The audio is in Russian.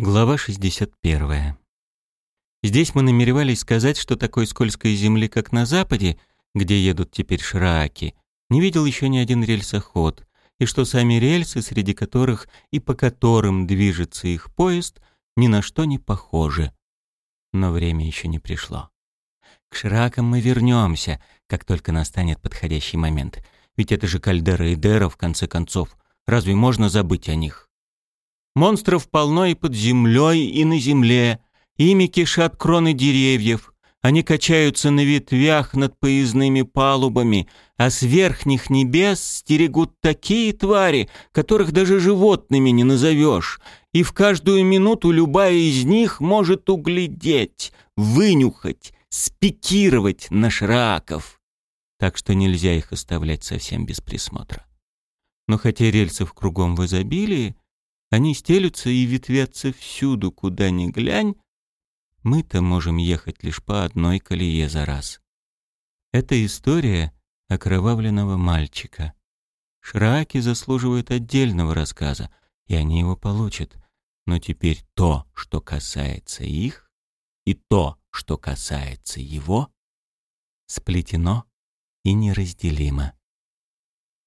Глава 61. Здесь мы намеревались сказать, что такой скользкой земли, как на Западе, где едут теперь шраки, не видел еще ни один рельсоход, и что сами рельсы, среди которых и по которым движется их поезд, ни на что не похожи. Но время еще не пришло. К шракам мы вернемся, как только настанет подходящий момент. Ведь это же Кальдера и Дера, в конце концов. Разве можно забыть о них? Монстров полно и под землей, и на земле. Ими кишат кроны деревьев. Они качаются на ветвях над поездными палубами, а с верхних небес стерегут такие твари, которых даже животными не назовешь. И в каждую минуту любая из них может углядеть, вынюхать, спикировать на шраков. Так что нельзя их оставлять совсем без присмотра. Но хотя рельсов кругом в изобилии, они стелются и ветвятся всюду, куда ни глянь. Мы-то можем ехать лишь по одной колее за раз. Это история окровавленного мальчика. Шраки заслуживают отдельного рассказа, и они его получат. Но теперь то, что касается их, и то, что касается его, сплетено и неразделимо.